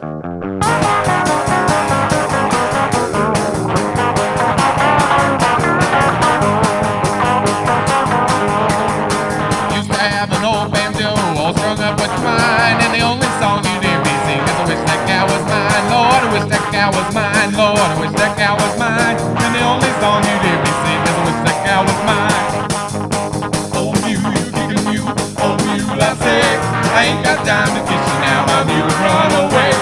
Lord, I wish that cow was mine." Lord, I wish that was mine, Lord, I wish that cow was mine." And the only song you'd hear I ain't got time to kiss you now, my mule run away.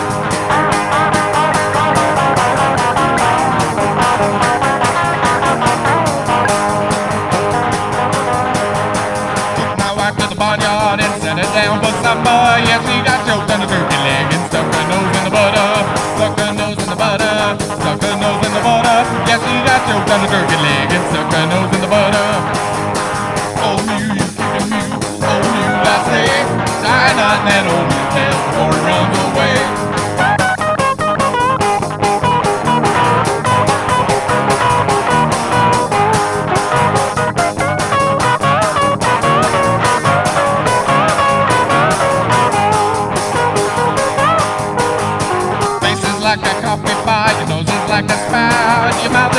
Took my wife to the barnyard and set her down for supper. Yeah, she got choked on the turkey leg and stuck her nose in the butter. Stuck her nose in the butter. Stuck her nose in the butter. Yeah, she got choked on the turkey leg and stuck her nose in the butter.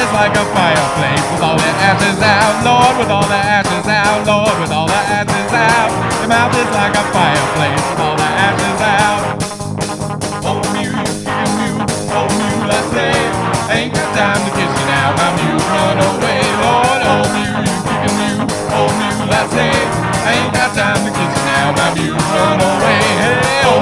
burns like a fireplace. With all the ashes out, Lord, with all the ashes out, Lord, with all the ashes out. Your mouth is like a fireplace. With all the ashes out. Oh, you, you, oh, you, I say, ain't got time to kiss you now. I'm run away, Lord. Oh, you, you, you, oh, you, I say, ain't got time to kiss you now. I'm run away. Hey, oh,